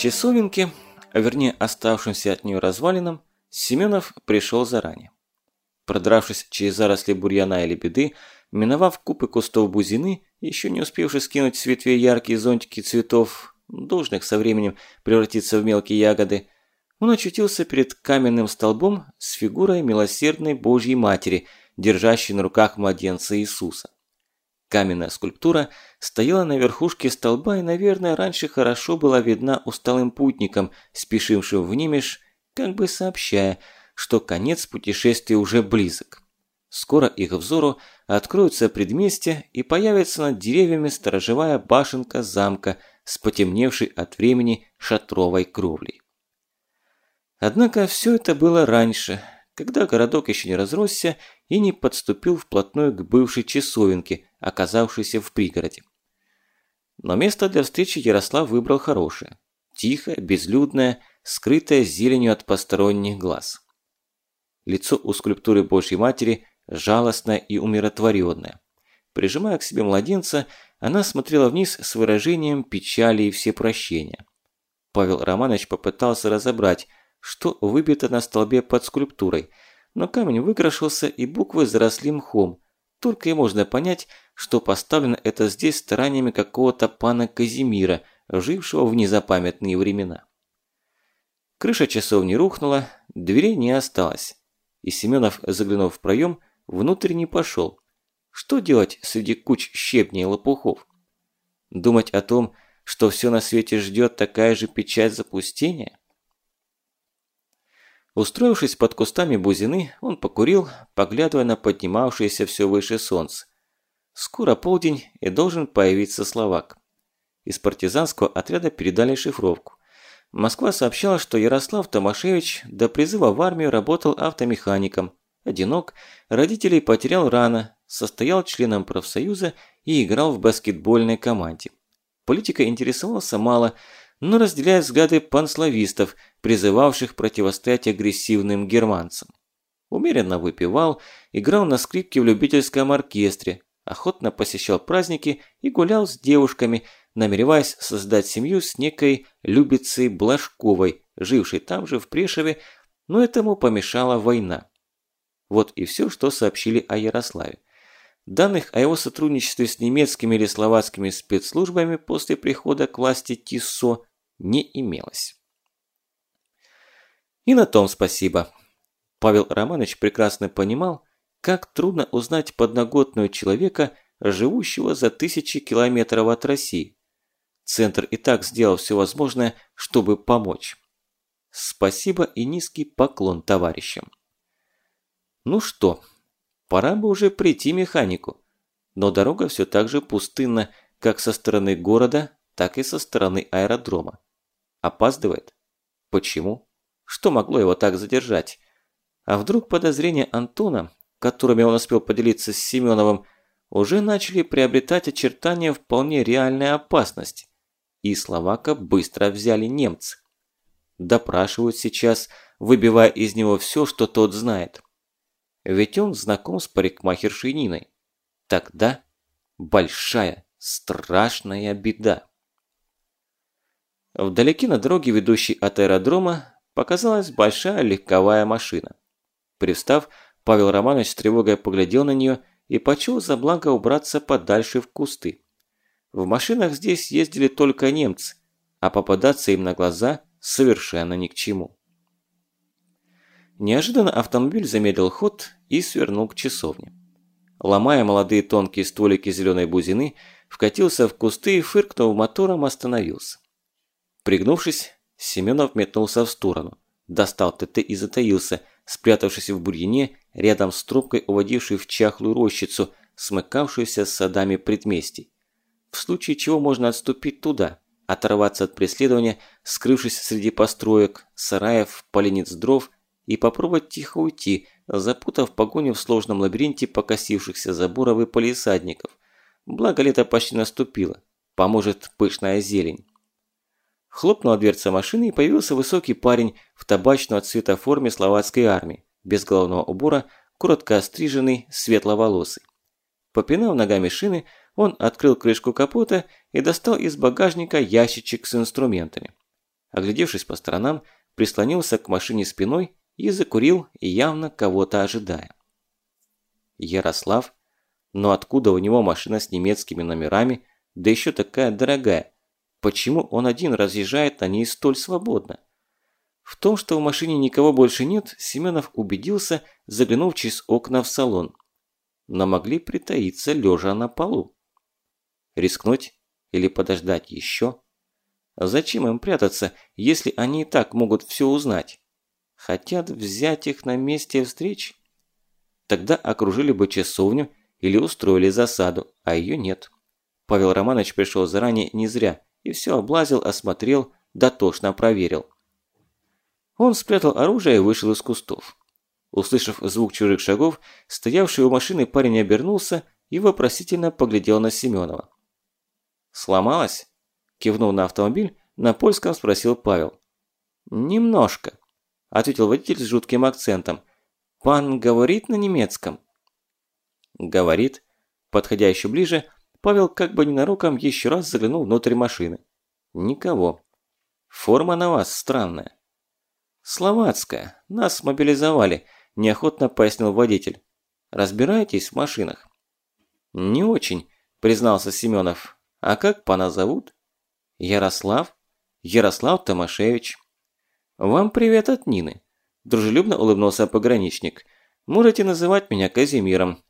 часовенке, а вернее оставшимся от нее развалинам, Семенов пришел заранее. Продравшись через заросли бурьяна или беды, миновав купы кустов бузины, еще не успевший скинуть с ветвей яркие зонтики цветов, должных со временем превратиться в мелкие ягоды, он очутился перед каменным столбом с фигурой милосердной Божьей Матери, держащей на руках младенца Иисуса. Каменная скульптура стояла на верхушке столба и, наверное, раньше хорошо была видна усталым путникам, спешившим в Немеш, как бы сообщая, что конец путешествия уже близок. Скоро их взору откроются предместья и появится над деревьями сторожевая башенка замка с потемневшей от времени шатровой кровлей. Однако все это было раньше, когда городок еще не разросся и не подступил вплотную к бывшей часовенке, оказавшейся в пригороде. Но место для встречи Ярослав выбрал хорошее. Тихое, безлюдное, скрытое зеленью от посторонних глаз. Лицо у скульптуры Божьей Матери жалостное и умиротворенное. Прижимая к себе младенца, она смотрела вниз с выражением печали и всепрощения. Павел Романович попытался разобрать, что выбито на столбе под скульптурой, но камень выкрашился и буквы заросли мхом. Только и можно понять, что поставлено это здесь стараниями какого-то пана Казимира, жившего в незапамятные времена. Крыша часовни рухнула, дверей не осталось. И Семенов, заглянув в проем, внутрь не пошел. Что делать среди куч щебней и лопухов? Думать о том, что все на свете ждет такая же печать запустения? Устроившись под кустами бузины, он покурил, поглядывая на поднимавшееся все выше солнце. Скоро полдень и должен появиться словак. Из партизанского отряда передали шифровку. Москва сообщала, что Ярослав Томашевич до призыва в армию работал автомехаником, одинок, родителей потерял рано, состоял членом профсоюза и играл в баскетбольной команде. Политика интересовался мало, но разделяет взгляды панславистов, призывавших противостоять агрессивным германцам. Умеренно выпивал, играл на скрипке в любительском оркестре, охотно посещал праздники и гулял с девушками, намереваясь создать семью с некой Любицей Блажковой, жившей там же в Прешеве, но этому помешала война. Вот и все, что сообщили о Ярославе. Данных о его сотрудничестве с немецкими или словацкими спецслужбами после прихода к власти Тиссо не имелось. И на том спасибо. Павел Романович прекрасно понимал, как трудно узнать подноготную человека, живущего за тысячи километров от России. Центр и так сделал все возможное, чтобы помочь. Спасибо и низкий поклон товарищам. Ну что, пора бы уже прийти механику. Но дорога все так же пустынна, как со стороны города, так и со стороны аэродрома. Опаздывает? Почему? Что могло его так задержать? А вдруг подозрения Антона, которыми он успел поделиться с Семеновым, уже начали приобретать очертания вполне реальной опасности. И Словака быстро взяли немцы. Допрашивают сейчас, выбивая из него все, что тот знает. Ведь он знаком с парикмахершей Ниной. Тогда большая, страшная беда. Вдалеке на дороге, ведущей от аэродрома, показалась большая легковая машина. Привстав, Павел Романович с тревогой поглядел на нее и почел за благо убраться подальше в кусты. В машинах здесь ездили только немцы, а попадаться им на глаза совершенно ни к чему. Неожиданно автомобиль замедлил ход и свернул к часовне. Ломая молодые тонкие стволики зеленой бузины, вкатился в кусты и, фыркнув мотором, остановился. Пригнувшись, Семенов метнулся в сторону, достал ТТ и затаился, спрятавшись в бурьяне рядом с трубкой, уводившей в чахлую рощицу, смыкавшуюся с садами предместий. В случае чего можно отступить туда, оторваться от преследования, скрывшись среди построек, сараев, поленниц дров и попробовать тихо уйти, запутав погоню в сложном лабиринте покосившихся заборов и полисадников. Благо лето почти наступило, поможет пышная зелень. Хлопнула дверца машины и появился высокий парень в табачного цвета форме словацкой армии, без головного убора, коротко остриженный, светловолосый. Попинав ногами шины, он открыл крышку капота и достал из багажника ящичек с инструментами. оглядевшись по сторонам, прислонился к машине спиной и закурил, явно кого-то ожидая. Ярослав? Но откуда у него машина с немецкими номерами, да еще такая дорогая? Почему он один разъезжает на ней столь свободно? В том, что в машине никого больше нет, Семенов убедился, заглянув через окна в салон. Но могли притаиться лежа на полу. Рискнуть или подождать еще? Зачем им прятаться, если они и так могут все узнать? Хотят взять их на месте встреч? Тогда окружили бы часовню или устроили засаду, а ее нет. Павел Романович пришел заранее не зря и все облазил, осмотрел, дотошно проверил. Он спрятал оружие и вышел из кустов. Услышав звук чужих шагов, стоявший у машины парень обернулся и вопросительно поглядел на Семенова. «Сломалась?» – кивнув на автомобиль, на польском спросил Павел. «Немножко», – ответил водитель с жутким акцентом. «Пан говорит на немецком?» «Говорит». Подходя еще ближе, Павел как бы ненароком еще раз заглянул внутрь машины. Никого. Форма на вас странная. Словацкая. Нас мобилизовали, неохотно пояснил водитель. Разбираетесь в машинах? Не очень, признался Семенов. А как пана зовут? Ярослав? Ярослав Томашевич. Вам привет от Нины. Дружелюбно улыбнулся пограничник. Можете называть меня Казимиром.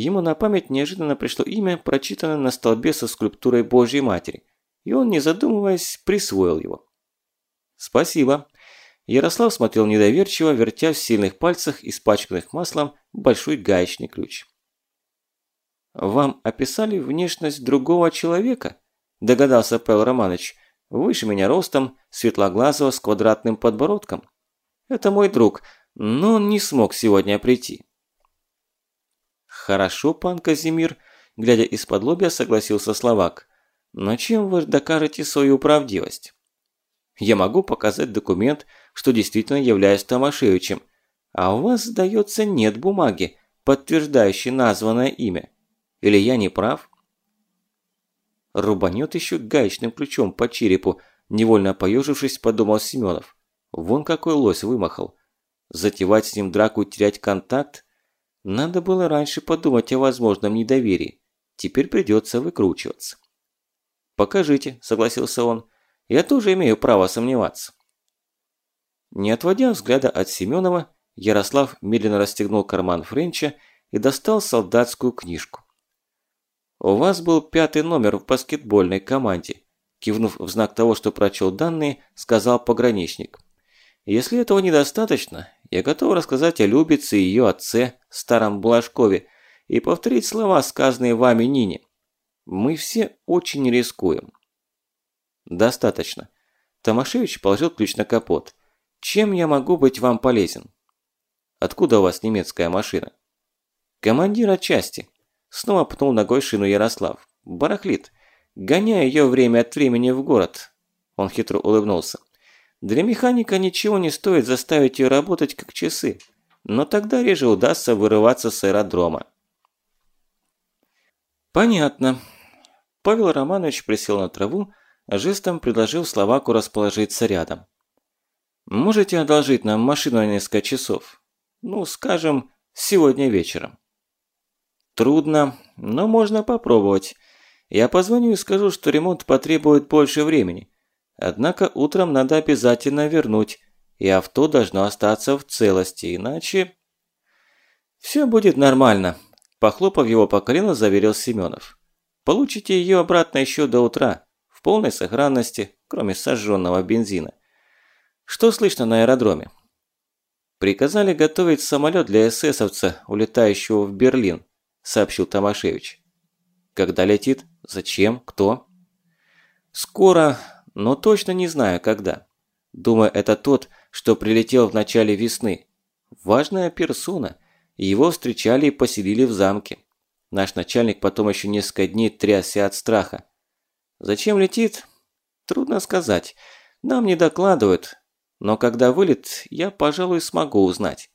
Ему на память неожиданно пришло имя, прочитанное на столбе со скульптурой Божьей Матери, и он, не задумываясь, присвоил его. «Спасибо». Ярослав смотрел недоверчиво, вертя в сильных пальцах, испачканных маслом, большой гаечный ключ. «Вам описали внешность другого человека?» – догадался Павел Романович. «Выше меня ростом, светлоглазого, с квадратным подбородком. Это мой друг, но он не смог сегодня прийти». «Хорошо, пан Казимир», – глядя из-под лобья, согласился Словак. «Но чем вы докажете свою правдивость?» «Я могу показать документ, что действительно являюсь Томашевичем, а у вас, сдается, нет бумаги, подтверждающей названное имя. Или я не прав?» Рубанет еще гаечным ключом по черепу, невольно поежившись, подумал Семенов. Вон какой лось вымахал. Затевать с ним драку и терять контакт? Надо было раньше подумать о возможном недоверии. Теперь придется выкручиваться. «Покажите», – согласился он. «Я тоже имею право сомневаться». Не отводя взгляда от Семенова, Ярослав медленно расстегнул карман Френча и достал солдатскую книжку. «У вас был пятый номер в баскетбольной команде», кивнув в знак того, что прочел данные, сказал пограничник. «Если этого недостаточно, я готов рассказать о Любице и ее отце, старом Блажкове, и повторить слова, сказанные вами Нине. Мы все очень рискуем. Достаточно. Томашевич положил ключ на капот. Чем я могу быть вам полезен? Откуда у вас немецкая машина? Командира части. Снова пнул ногой шину Ярослав. Барахлит. Гоняю ее время от времени в город. Он хитро улыбнулся. Для механика ничего не стоит заставить ее работать как часы, но тогда реже удастся вырываться с аэродрома. Понятно. Павел Романович присел на траву, жестом предложил Словаку расположиться рядом. Можете одолжить нам машину на несколько часов? Ну, скажем, сегодня вечером. Трудно, но можно попробовать. Я позвоню и скажу, что ремонт потребует больше времени. Однако утром надо обязательно вернуть, и авто должно остаться в целости, иначе... «Все будет нормально», – похлопав его по колену, заверил Семенов. «Получите ее обратно еще до утра, в полной сохранности, кроме сожженного бензина. Что слышно на аэродроме?» «Приказали готовить самолет для эсэсовца, улетающего в Берлин», – сообщил Томашевич. «Когда летит? Зачем? Кто?» «Скоро, но точно не знаю, когда. Думаю, это тот, что прилетел в начале весны. Важная персона. Его встречали и поселили в замке. Наш начальник потом еще несколько дней трясся от страха. Зачем летит? Трудно сказать. Нам не докладывают. Но когда вылет, я, пожалуй, смогу узнать.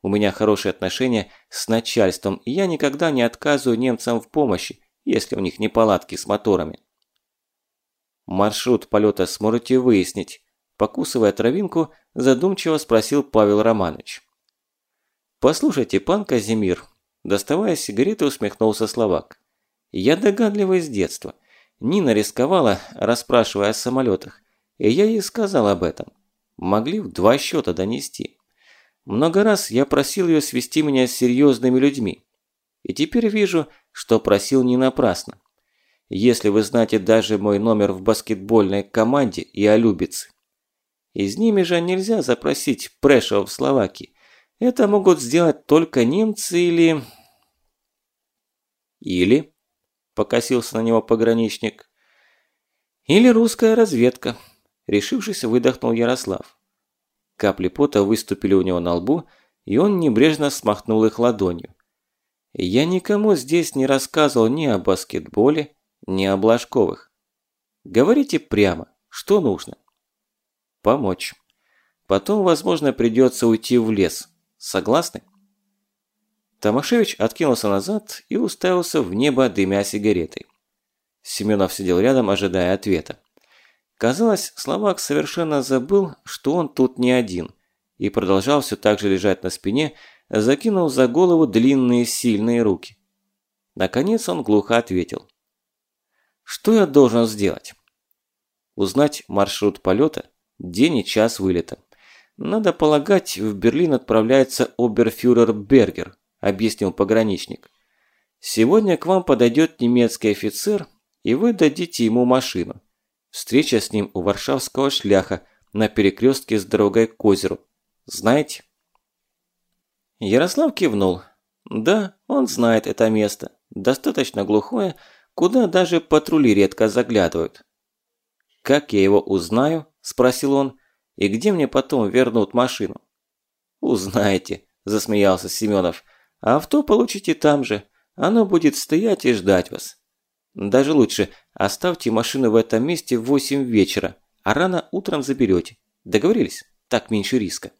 У меня хорошие отношения с начальством, и я никогда не отказываю немцам в помощи, если у них неполадки с моторами. «Маршрут полета сможете выяснить?» покусывая травинку, задумчиво спросил Павел Романович. «Послушайте, пан Казимир», доставая сигареты, усмехнулся Словак. «Я догадливый с детства. Нина рисковала, расспрашивая о самолетах, и я ей сказал об этом. Могли в два счета донести. Много раз я просил ее свести меня с серьезными людьми. И теперь вижу, что просил не напрасно. Если вы знаете даже мой номер в баскетбольной команде и о Любице. Из ними же нельзя запросить Прешева в Словакии. Это могут сделать только немцы или... Или... Покосился на него пограничник. Или русская разведка. Решившись, выдохнул Ярослав. Капли пота выступили у него на лбу, и он небрежно смахнул их ладонью. Я никому здесь не рассказывал ни о баскетболе, ни о Блажковых. Говорите прямо, что нужно. Помочь. Потом, возможно, придется уйти в лес. Согласны? Томашевич откинулся назад и уставился в небо, дымя сигаретой. Семенов сидел рядом, ожидая ответа. Казалось, Словак совершенно забыл, что он тут не один, и продолжал все так же лежать на спине, закинув за голову длинные сильные руки. Наконец он глухо ответил. «Что я должен сделать?» «Узнать маршрут полета, день и час вылета. Надо полагать, в Берлин отправляется оберфюрер Бергер», объяснил пограничник. «Сегодня к вам подойдет немецкий офицер, и вы дадите ему машину. Встреча с ним у Варшавского шляха на перекрестке с дорогой к озеру. Знаете?» Ярослав кивнул. Да, он знает это место. Достаточно глухое, куда даже патрули редко заглядывают. «Как я его узнаю?» – спросил он. «И где мне потом вернут машину?» «Узнаете», – засмеялся Семенов. «А авто получите там же. Оно будет стоять и ждать вас. Даже лучше, оставьте машину в этом месте в 8 вечера, а рано утром заберете. Договорились? Так меньше риска».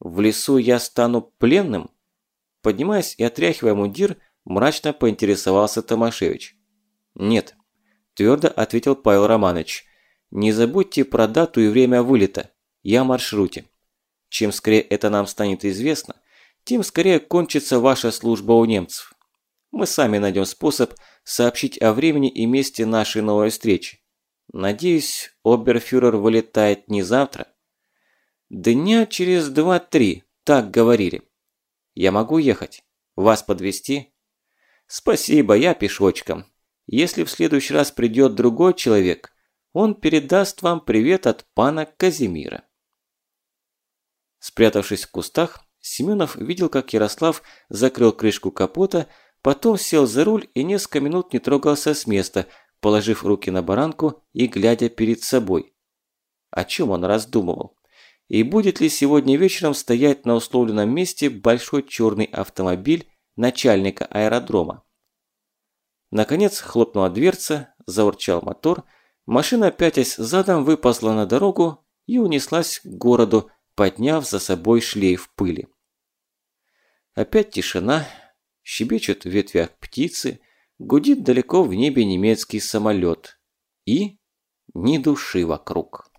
В лесу я стану пленным? Поднимаясь и отряхивая мундир, мрачно поинтересовался Томашевич. Нет, твердо ответил Павел Романович. Не забудьте про дату и время вылета. Я маршруте. Чем скорее это нам станет известно, тем скорее кончится ваша служба у немцев. Мы сами найдем способ сообщить о времени и месте нашей новой встречи. Надеюсь, оберфюрер вылетает не завтра, Дня через два-три, так говорили. Я могу ехать? Вас подвести? Спасибо, я пешочком. Если в следующий раз придет другой человек, он передаст вам привет от пана Казимира. Спрятавшись в кустах, Семенов видел, как Ярослав закрыл крышку капота, потом сел за руль и несколько минут не трогался с места, положив руки на баранку и глядя перед собой. О чем он раздумывал? и будет ли сегодня вечером стоять на условленном месте большой черный автомобиль начальника аэродрома. Наконец хлопнула дверца, заурчал мотор, машина пятясь задом выползла на дорогу и унеслась к городу, подняв за собой шлейф пыли. Опять тишина, щебечут в ветвях птицы, гудит далеко в небе немецкий самолет и ни души вокруг.